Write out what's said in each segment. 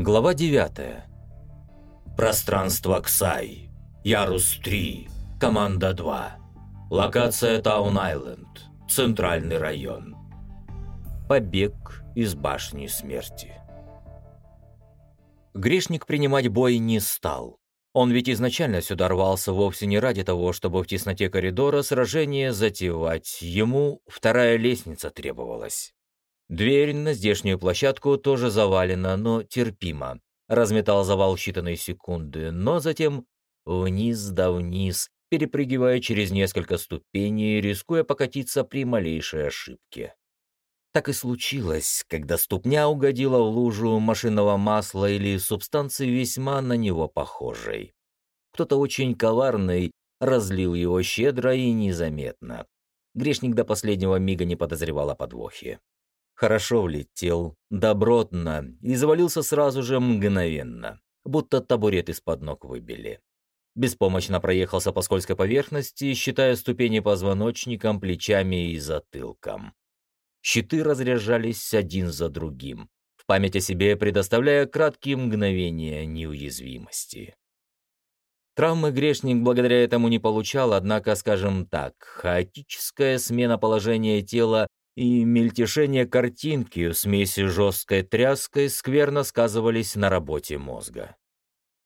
Глава 9. Пространство Ксай. Ярус 3. Команда 2. Локация Таун-Айленд. Центральный район. Побег из башни смерти. Грешник принимать бой не стал. Он ведь изначально сюда рвался вовсе не ради того, чтобы в тесноте коридора сражение затевать. Ему вторая лестница требовалась. Дверь на здешнюю площадку тоже завалена, но терпимо. Разметал завал считанные секунды, но затем вниз да вниз, перепрыгивая через несколько ступеней, рискуя покатиться при малейшей ошибке. Так и случилось, когда ступня угодила в лужу машинного масла или субстанции весьма на него похожей. Кто-то очень коварный разлил его щедро и незаметно. Грешник до последнего мига не подозревал о подвохе. Хорошо влетел, добротно, и завалился сразу же мгновенно, будто табурет из-под ног выбили. Беспомощно проехался по скользкой поверхности, считая ступени позвоночником, плечами и затылком. Щиты разряжались один за другим, в память о себе предоставляя краткие мгновения неуязвимости. Травмы грешник благодаря этому не получал, однако, скажем так, хаотическая смена положения тела и мельтешение картинки в смеси жесткой тряской скверно сказывались на работе мозга.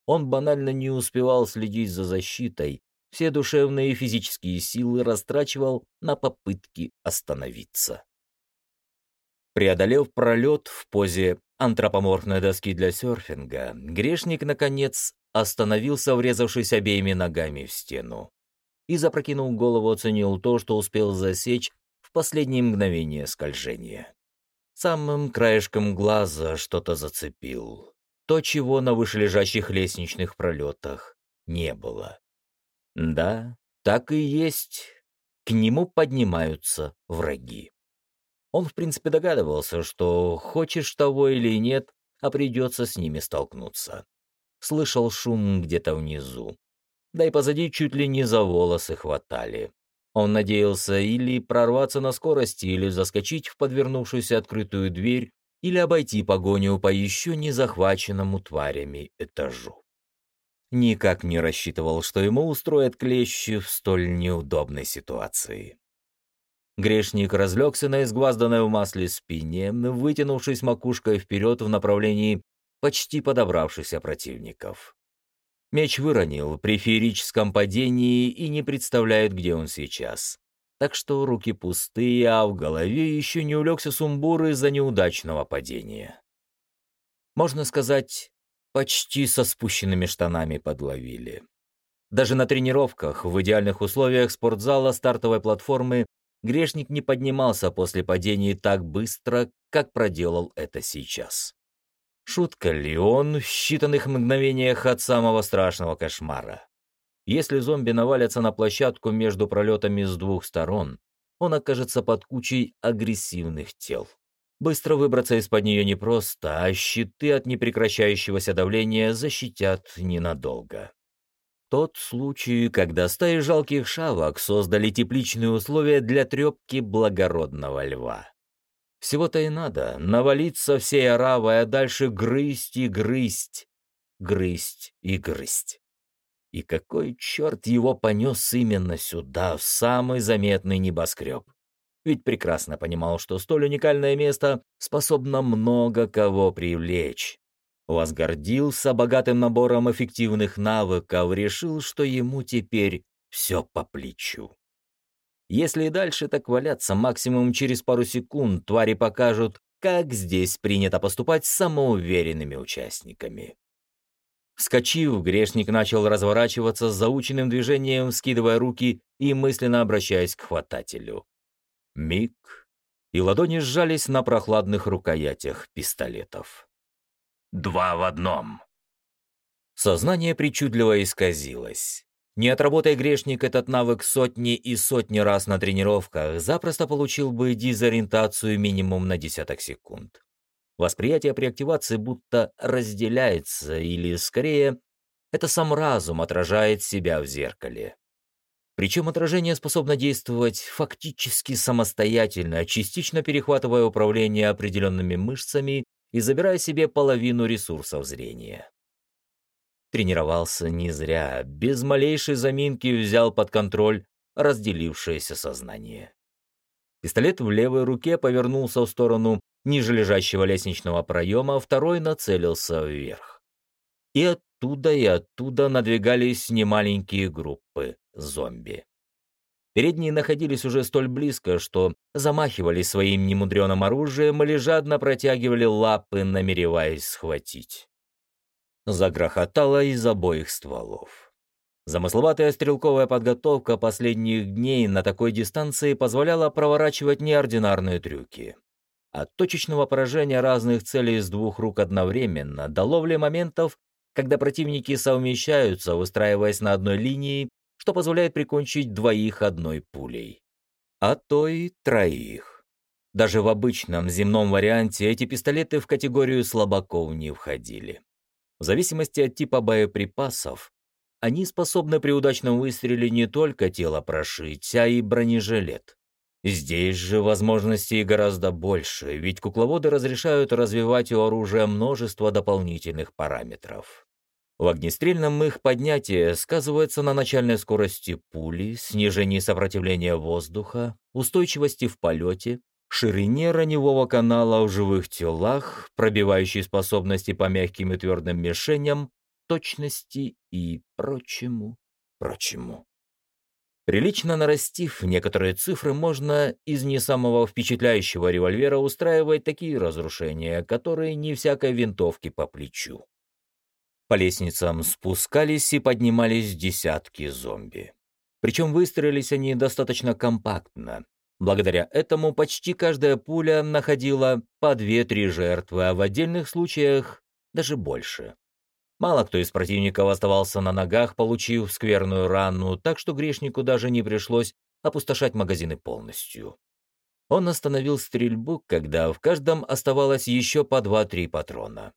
Он банально не успевал следить за защитой, все душевные и физические силы растрачивал на попытки остановиться. Преодолев пролет в позе антропоморфной доски для серфинга, грешник, наконец, остановился, врезавшись обеими ногами в стену. И, запрокинул голову, оценил то, что успел засечь последние мгновения скольжения. Самым краешком глаза что-то зацепил. То, чего на вышележащих лестничных пролетах не было. Да, так и есть. К нему поднимаются враги. Он, в принципе, догадывался, что хочешь того или нет, а придется с ними столкнуться. Слышал шум где-то внизу. Да и позади чуть ли не за волосы хватали. Он надеялся или прорваться на скорости, или заскочить в подвернувшуюся открытую дверь, или обойти погоню по еще не захваченному тварями этажу. Никак не рассчитывал, что ему устроят клещи в столь неудобной ситуации. Грешник разлегся на изгвазданной в масле спине, вытянувшись макушкой вперед в направлении почти подобравшихся противников. Меч выронил при феерическом падении и не представляет, где он сейчас. Так что руки пустые, а в голове еще не улегся сумбур из-за неудачного падения. Можно сказать, почти со спущенными штанами подловили. Даже на тренировках, в идеальных условиях спортзала стартовой платформы, грешник не поднимался после падений так быстро, как проделал это сейчас. Шутка ли он в считанных мгновениях от самого страшного кошмара? Если зомби навалятся на площадку между пролетами с двух сторон, он окажется под кучей агрессивных тел. Быстро выбраться из-под нее непросто, а щиты от непрекращающегося давления защитят ненадолго. Тот случай, когда стаи жалких шавок создали тепличные условия для трепки благородного льва. Всего-то и надо навалиться всей оравой, а дальше грызть и грызть, грызть и грызть. И какой черт его понес именно сюда, в самый заметный небоскреб? Ведь прекрасно понимал, что столь уникальное место способно много кого привлечь. Возгордился богатым набором эффективных навыков, решил, что ему теперь все по плечу. Если и дальше так валяться, максимум через пару секунд твари покажут, как здесь принято поступать с самоуверенными участниками. Вскочив, грешник начал разворачиваться с заученным движением, скидывая руки и мысленно обращаясь к хватателю. Миг, и ладони сжались на прохладных рукоятях пистолетов. «Два в одном!» Сознание причудливо исказилось. Не отработай грешник этот навык сотни и сотни раз на тренировках, запросто получил бы дезориентацию минимум на десяток секунд. Восприятие при активации будто разделяется, или, скорее, это сам разум отражает себя в зеркале. Причем отражение способно действовать фактически самостоятельно, частично перехватывая управление определенными мышцами и забирая себе половину ресурсов зрения. Тренировался не зря, без малейшей заминки взял под контроль разделившееся сознание. Пистолет в левой руке повернулся в сторону ниже лежащего лестничного проема, второй нацелился вверх. И оттуда и оттуда надвигались немаленькие группы зомби. Передние находились уже столь близко, что замахивались своим немудреным оружием или жадно протягивали лапы, намереваясь схватить. Загрохотало из обоих стволов. Замысловатая стрелковая подготовка последних дней на такой дистанции позволяла проворачивать неординарные трюки. От точечного поражения разных целей с двух рук одновременно до ловли моментов, когда противники совмещаются, выстраиваясь на одной линии, что позволяет прикончить двоих одной пулей. А то и троих. Даже в обычном земном варианте эти пистолеты в категорию слабаков не входили. В зависимости от типа боеприпасов, они способны при удачном выстреле не только тело прошить, а и бронежилет. Здесь же возможностей гораздо больше, ведь кукловоды разрешают развивать у оружия множество дополнительных параметров. В огнестрельном их поднятие сказывается на начальной скорости пули, снижении сопротивления воздуха, устойчивости в полете, ширине раневого канала в живых телах, пробивающей способности по мягким и твердым мишеням, точности и прочему, прочему. Прилично нарастив некоторые цифры, можно из не самого впечатляющего револьвера устраивать такие разрушения, которые не всякой винтовке по плечу. По лестницам спускались и поднимались десятки зомби. Причем выстроились они достаточно компактно. Благодаря этому почти каждая пуля находила по две-три жертвы, а в отдельных случаях даже больше. Мало кто из противников оставался на ногах, получив скверную рану, так что грешнику даже не пришлось опустошать магазины полностью. Он остановил стрельбу, когда в каждом оставалось еще по два-три патрона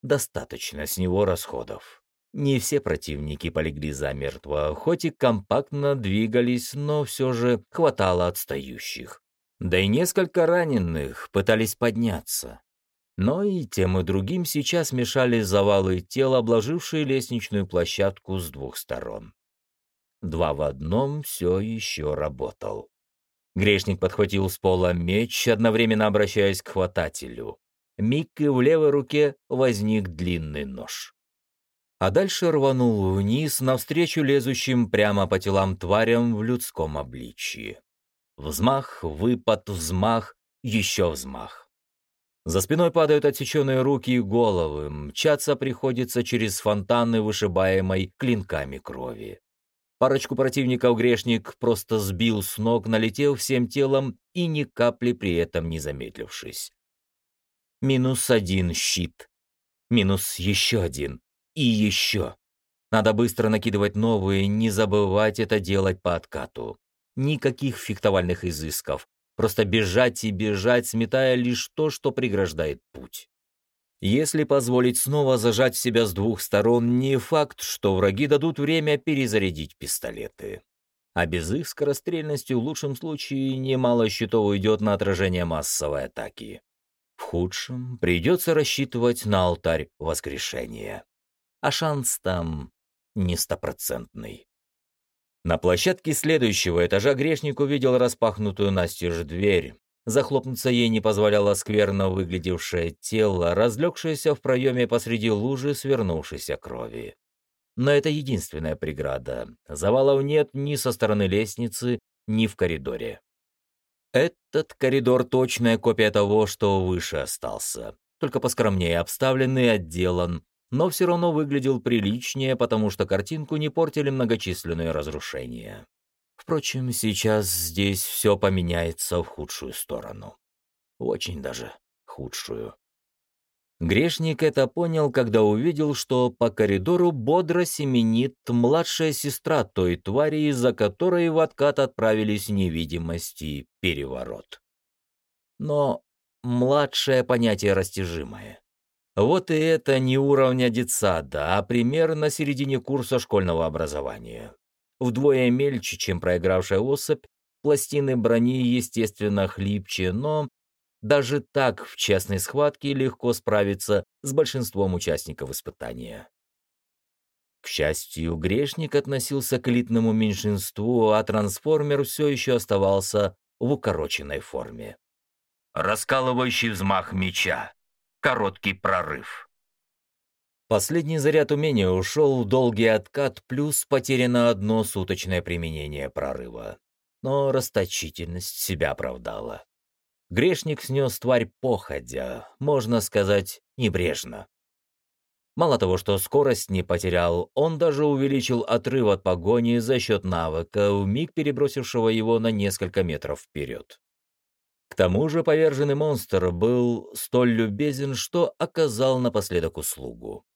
достаточно с него расходов. Не все противники полегли замертво, хоть и компактно двигались, но все же хватало отстающих. Да и несколько раненых пытались подняться. Но и тем и другим сейчас мешали завалы тел, обложившие лестничную площадку с двух сторон. Два в одном все еще работал. Грешник подхватил с пола меч, одновременно обращаясь к хватателю. Миг и в левой руке возник длинный нож. А дальше рванул вниз навстречу лезущим прямо по телам тварям в людском обличье. Взмах, выпад, взмах, еще взмах. За спиной падают отсеченные руки и головы, мчаться приходится через фонтаны, вышибаемой клинками крови. Парочку противников грешник просто сбил с ног, налетел всем телом и ни капли при этом не замедлившись. Минус один щит. Минус еще один. И еще. Надо быстро накидывать новые, не забывать это делать по откату. Никаких фехтовальных изысков. Просто бежать и бежать, сметая лишь то, что преграждает путь. Если позволить снова зажать себя с двух сторон, не факт, что враги дадут время перезарядить пистолеты. А без их скорострельности в лучшем случае немало счетов уйдет на отражение массовой атаки. В худшем придется рассчитывать на алтарь воскрешения. А шанс там не стопроцентный. На площадке следующего этажа грешник увидел распахнутую настежь дверь. Захлопнуться ей не позволяло скверно выглядевшее тело, разлегшееся в проеме посреди лужи свернувшейся крови. Но это единственная преграда. Завалов нет ни со стороны лестницы, ни в коридоре. Этот коридор — точная копия того, что выше остался, только поскромнее обставлен и отделан, но все равно выглядел приличнее, потому что картинку не портили многочисленные разрушения. Впрочем, сейчас здесь все поменяется в худшую сторону. Очень даже худшую. Грешник это понял, когда увидел, что по коридору бодро семенит младшая сестра той твари, из-за которой в откат отправились невидимость и переворот. Но младшее понятие растяжимое. Вот и это не уровня детсада, а примерно середине курса школьного образования. Вдвое мельче, чем проигравшая особь, пластины брони, естественно, хлипче, но даже так в честной схватке легко справиться с большинством участников испытания. К счастью, грешник относился к элитному меньшинству, а трансформер все еще оставался в укороченной форме. Раскалывающий взмах меча. Короткий прорыв. Последний заряд умения ушел в долгий откат, плюс потеряно одно суточное применение прорыва. Но расточительность себя оправдала. Грешник снес тварь походя, можно сказать, небрежно. Мало того, что скорость не потерял, он даже увеличил отрыв от погони за счет навыка, вмиг перебросившего его на несколько метров вперед. Тому же поверженный монстр был столь любезен, что оказал напоследок услугу.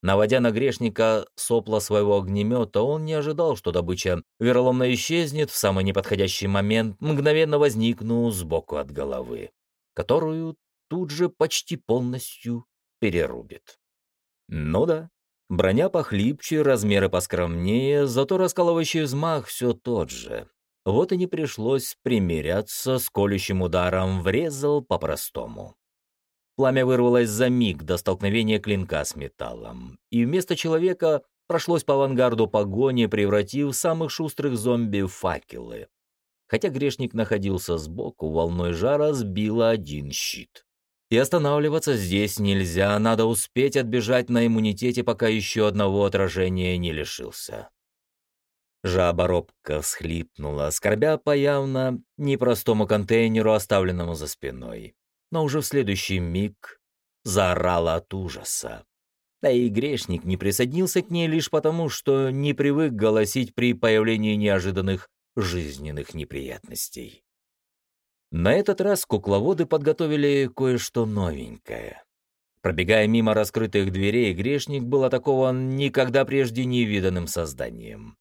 Наводя на грешника сопла своего огнемета, он не ожидал, что добыча вероломно исчезнет в самый неподходящий момент, мгновенно возникнув сбоку от головы, которую тут же почти полностью перерубит. Ну да, броня похлипче, размеры поскромнее, зато раскалывающий взмах все тот же. Вот и не пришлось примиряться с колющим ударом, врезал по-простому. Пламя вырвалось за миг до столкновения клинка с металлом, и вместо человека прошлось по авангарду погони, превратив самых шустрых зомби в факелы. Хотя грешник находился сбоку, волной жара сбила один щит. И останавливаться здесь нельзя, надо успеть отбежать на иммунитете, пока еще одного отражения не лишился. Жаба робко всхлипнула, скорбя по явно непростому контейнеру, оставленному за спиной но уже в следующий миг заорала от ужаса. Да и грешник не присоединился к ней лишь потому, что не привык голосить при появлении неожиданных жизненных неприятностей. На этот раз кукловоды подготовили кое-что новенькое. Пробегая мимо раскрытых дверей, грешник был атакован никогда прежде не виданным созданием.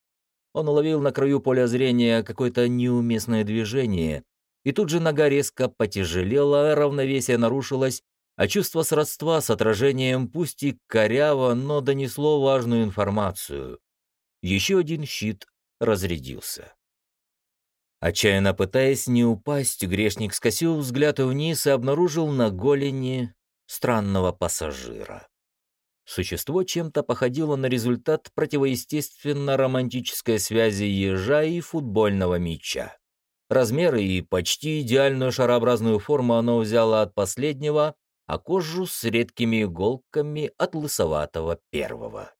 Он уловил на краю поля зрения какое-то неуместное движение и тут же нога резко потяжелела, равновесие нарушилось, а чувство сродства с отражением пусть и коряво, но донесло важную информацию. Еще один щит разрядился. Отчаянно пытаясь не упасть, грешник скосил взгляд вниз и обнаружил на голени странного пассажира. Существо чем-то походило на результат противоестественно-романтической связи ежа и футбольного мяча. Размеры и почти идеальную шарообразную форму оно взяло от последнего, а кожу с редкими иголками от лысоватого первого.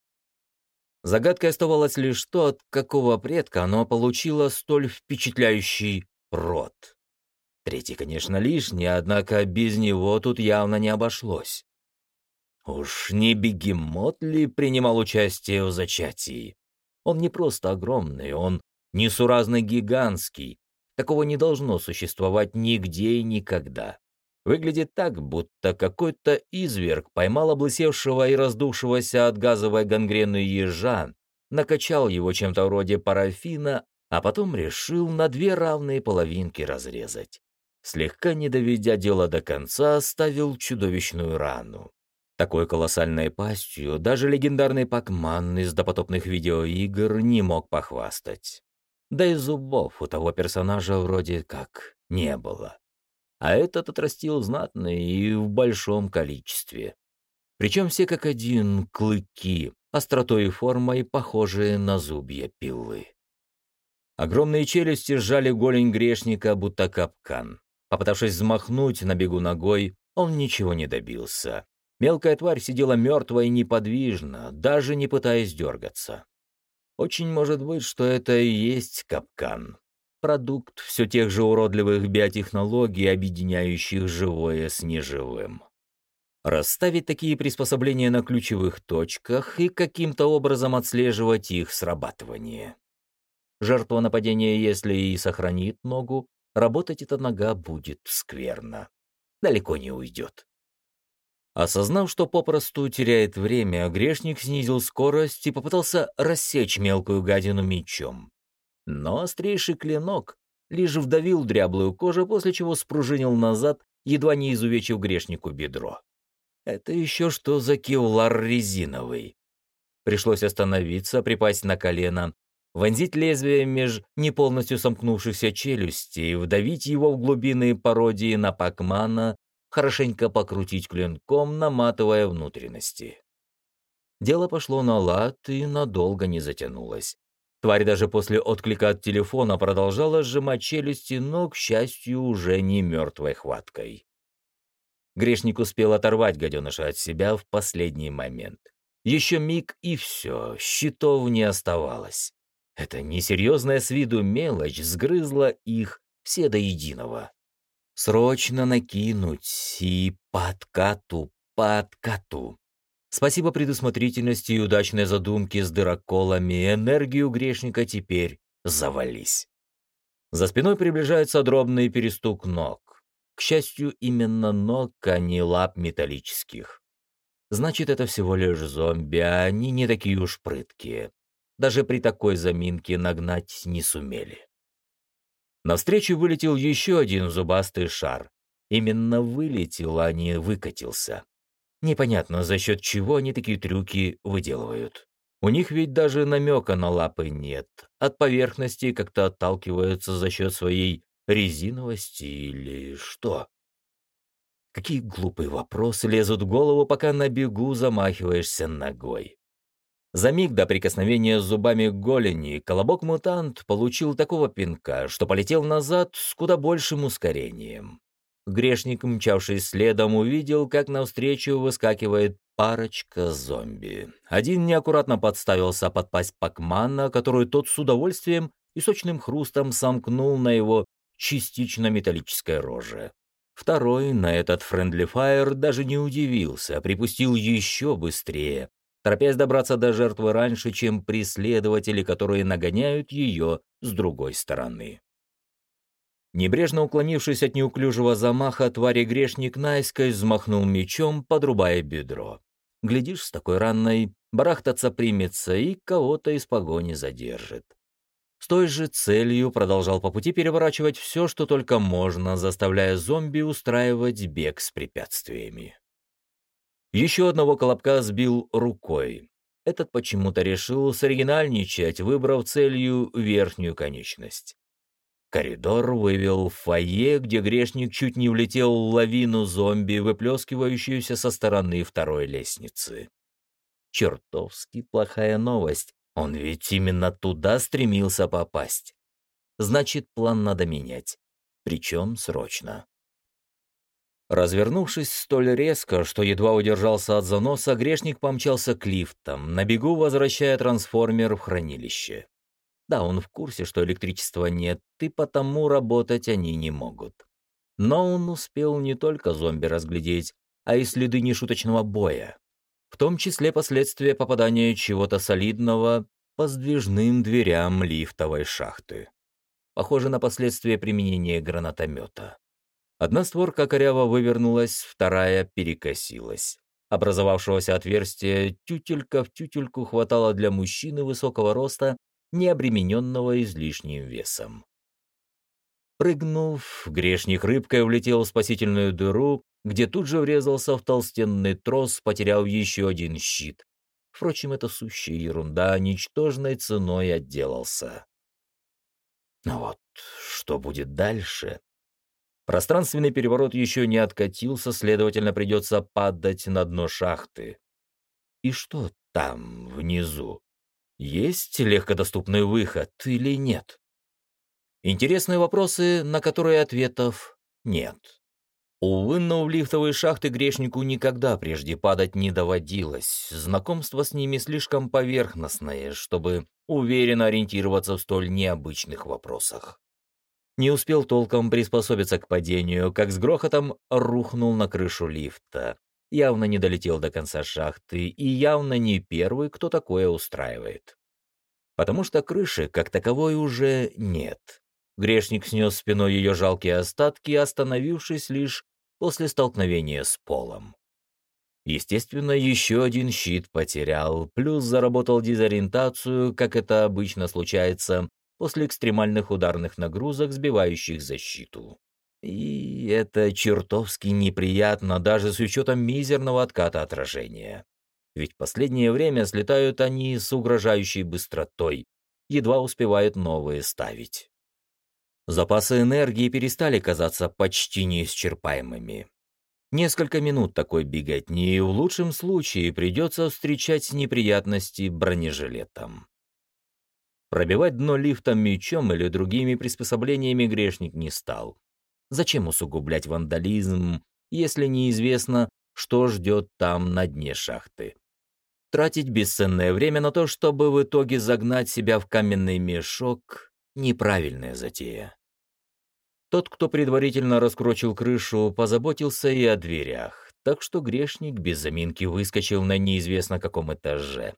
Загадкой оставалось лишь то, от какого предка оно получило столь впечатляющий род. Третий, конечно, лишний, однако без него тут явно не обошлось. Уж не бегемот ли принимал участие в зачатии? Он не просто огромный, он несуразно гигантский, Такого не должно существовать нигде и никогда. Выглядит так, будто какой-то изверг поймал облысевшего и раздувшегося от газовой гангрены ежа, накачал его чем-то вроде парафина, а потом решил на две равные половинки разрезать. Слегка не доведя дело до конца, оставил чудовищную рану. Такой колоссальной пастью даже легендарный Пакман из допотопных видеоигр не мог похвастать. Да и зубов у того персонажа вроде как не было. А этот отрастил знатно и в большом количестве. Причем все как один клыки, остротой и формой похожие на зубья пилы. Огромные челюсти сжали голень грешника, будто капкан. Попытавшись взмахнуть на бегу ногой, он ничего не добился. Мелкая тварь сидела мертво и неподвижно, даже не пытаясь дергаться. Очень может быть, что это и есть капкан. Продукт все тех же уродливых биотехнологий, объединяющих живое с неживым. Расставить такие приспособления на ключевых точках и каким-то образом отслеживать их срабатывание. Жертва нападения, если и сохранит ногу, работать эта нога будет скверно. Далеко не уйдет. Осознав, что попросту теряет время, грешник снизил скорость и попытался рассечь мелкую гадину мечом. Но острейший клинок лишь вдавил дряблую кожу, после чего спружинил назад, едва не изувечив грешнику бедро. Это еще что за кевлар резиновый? Пришлось остановиться, припасть на колено, вонзить лезвие меж не полностью сомкнувшихся челюстей, вдавить его в глубины пародии на Пакмана, хорошенько покрутить клинком, наматывая внутренности. Дело пошло на лад и надолго не затянулось. Тварь даже после отклика от телефона продолжала сжимать челюсти, но, к счастью, уже не мертвой хваткой. Грешник успел оторвать гаденыша от себя в последний момент. Еще миг и все, щитов не оставалось. Эта несерьезная с виду мелочь сгрызла их все до единого. Срочно накинуть и по откату, по откату. Спасибо предусмотрительности и удачной задумке с дыроколами, энергию грешника теперь завались. За спиной приближается дробный перестук ног. К счастью, именно ног, а не лап металлических. Значит, это всего лишь зомби, а они не такие уж прыткие. Даже при такой заминке нагнать не сумели. Навстречу вылетел еще один зубастый шар. Именно вылетел, а не выкатился. Непонятно, за счет чего они такие трюки выделывают. У них ведь даже намека на лапы нет. От поверхности как-то отталкиваются за счет своей резиновости или что? Какие глупые вопросы лезут в голову, пока на бегу замахиваешься ногой. За миг до прикосновения зубами к голени колобок-мутант получил такого пинка, что полетел назад с куда большим ускорением. Грешник, мчавший следом, увидел, как навстречу выскакивает парочка зомби. Один неаккуратно подставился под пасть Пакмана, которую тот с удовольствием и сочным хрустом сомкнул на его частично металлической роже. Второй на этот френдли фаер даже не удивился, припустил еще быстрее, торопясь добраться до жертвы раньше, чем преследователи, которые нагоняют ее с другой стороны. Небрежно уклонившись от неуклюжего замаха, твари грешник наискось взмахнул мечом, подрубая бедро. Глядишь, с такой ранной барахтаться примется и кого-то из погони задержит. С той же целью продолжал по пути переворачивать все, что только можно, заставляя зомби устраивать бег с препятствиями. Еще одного колобка сбил рукой. Этот почему-то решил соригинальничать, выбрав целью верхнюю конечность. Коридор вывел в фойе, где грешник чуть не влетел в лавину зомби, выплескивающуюся со стороны второй лестницы. Чертовски плохая новость. Он ведь именно туда стремился попасть. Значит, план надо менять. Причем срочно. Развернувшись столь резко, что едва удержался от заноса, грешник помчался к лифтам, на бегу возвращая трансформер в хранилище. Да, он в курсе, что электричества нет, и потому работать они не могут. Но он успел не только зомби разглядеть, а и следы нешуточного боя. В том числе последствия попадания чего-то солидного по сдвижным дверям лифтовой шахты. Похоже на последствия применения гранатомета. Одна створка коряво вывернулась, вторая перекосилась. Образовавшегося отверстия тютелька в тютельку хватало для мужчины высокого роста не обремененного излишним весом. Прыгнув, грешник рыбкой влетел в спасительную дыру, где тут же врезался в толстенный трос, потеряв еще один щит. Впрочем, это сущая ерунда, ничтожной ценой отделался. Но вот что будет дальше? Пространственный переворот еще не откатился, следовательно, придется падать на дно шахты. И что там, внизу? Есть легкодоступный выход или нет? Интересные вопросы, на которые ответов нет. Увы, но в лифтовые шахты грешнику никогда прежде падать не доводилось. Знакомство с ними слишком поверхностное, чтобы уверенно ориентироваться в столь необычных вопросах. Не успел толком приспособиться к падению, как с грохотом рухнул на крышу лифта явно не долетел до конца шахты и явно не первый, кто такое устраивает. Потому что крыши, как таковой, уже нет. Грешник снес спиной ее жалкие остатки, остановившись лишь после столкновения с полом. Естественно, еще один щит потерял, плюс заработал дезориентацию, как это обычно случается после экстремальных ударных нагрузок, сбивающих защиту. И это чертовски неприятно даже с учетом мизерного отката отражения. Ведь последнее время слетают они с угрожающей быстротой. едва успевает новые ставить. Запасы энергии перестали казаться почти неисчерпаемыми. Несколько минут такой беготни, и в лучшем случае придется встречать неприятности бронежилетом. Пробивать дно лифтом мечом или другими приспособлениями грешник не стал. Зачем усугублять вандализм, если неизвестно, что ждет там на дне шахты? Тратить бесценное время на то, чтобы в итоге загнать себя в каменный мешок — неправильная затея. Тот, кто предварительно раскрочил крышу, позаботился и о дверях, так что грешник без заминки выскочил на неизвестно каком этаже,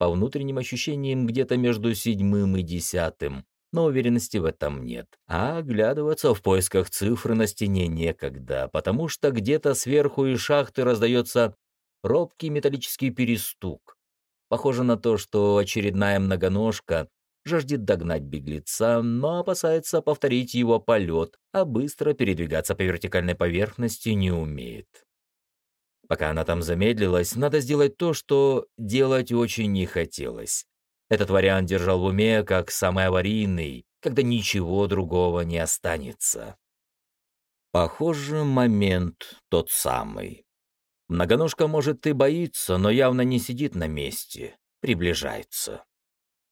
по внутренним ощущениям где-то между седьмым и десятым, но уверенности в этом нет. А оглядываться в поисках цифры на стене некогда, потому что где-то сверху из шахты раздается робкий металлический перестук. Похоже на то, что очередная многоножка жаждет догнать беглеца, но опасается повторить его полет, а быстро передвигаться по вертикальной поверхности не умеет. Пока она там замедлилась, надо сделать то, что делать очень не хотелось. Этот вариант держал в уме как самый аварийный, когда ничего другого не останется. Похоже, момент тот самый. Многоножка, может, и боится, но явно не сидит на месте, приближается.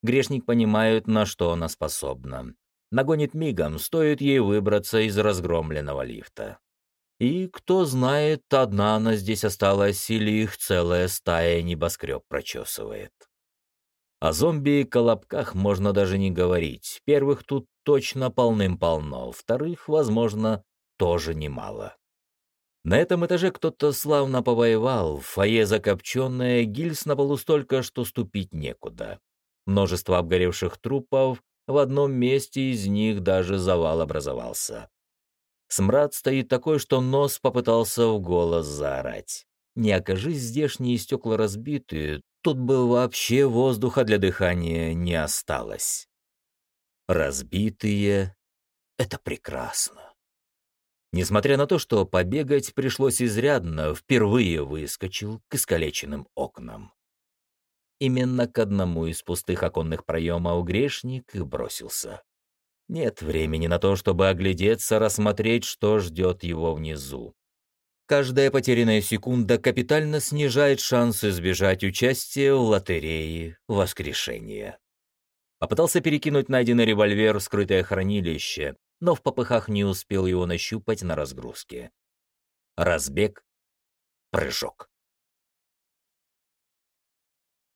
Грешник понимает, на что она способна. Нагонит мигом, стоит ей выбраться из разгромленного лифта. И, кто знает, одна она здесь осталась или их целая стая небоскреб прочесывает. О зомби и колобках можно даже не говорить. Первых тут точно полным-полно, вторых, возможно, тоже немало. На этом этаже кто-то славно повоевал, фойе закопченное, гильз на полу столько, что ступить некуда. Множество обгоревших трупов, в одном месте из них даже завал образовался. Смрад стоит такой, что нос попытался в голос заорать. Не окажись здешние стекла разбиты, тут бы вообще воздуха для дыхания не осталось. Разбитые — это прекрасно. Несмотря на то, что побегать пришлось изрядно, впервые выскочил к искалеченным окнам. Именно к одному из пустых оконных проемов грешник и бросился. Нет времени на то, чтобы оглядеться, рассмотреть, что ждет его внизу. Каждая потерянная секунда капитально снижает шанс избежать участия в лотерее воскрешения. Попытался перекинуть найденный револьвер в скрытое хранилище, но в попыхах не успел его нащупать на разгрузке. Разбег, прыжок.